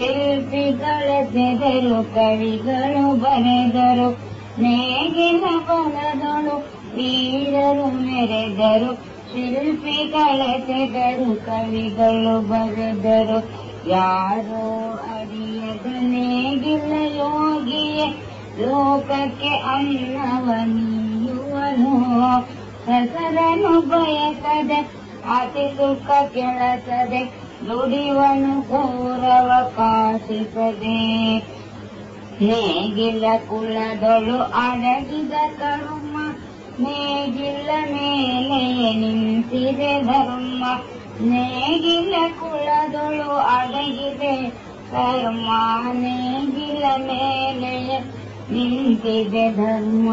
ಶಿಲ್ಪಿಗಳೆದೆದರು ಕವಿಗಳು ಬರೆದರು ನೇಗಿನ ಬಲದಳು ವೀರರು ಮೆರೆದರು ಶಿಲ್ಪಿಗಳೆದೆದರು ಕವಿಗಳು ಬರೆದರು ಯಾರೋ ಅರಿಯದ ನೇಗಿಲ್ಲ ಯೋಗಿಯೇ ಲೋಕಕ್ಕೆ ಅನ್ನವ ನೀಯುವನು ಹೆಸರನ್ನು ಬಯಸದೆ ಅತಿ ಸುಖ ಕೆಳಸದೆ दुडिवनु पूरवकाश ने गिल कुलदलु अडगि कर्म मेले नि धर्म ने गिल कुलदलु अडिदे कर्म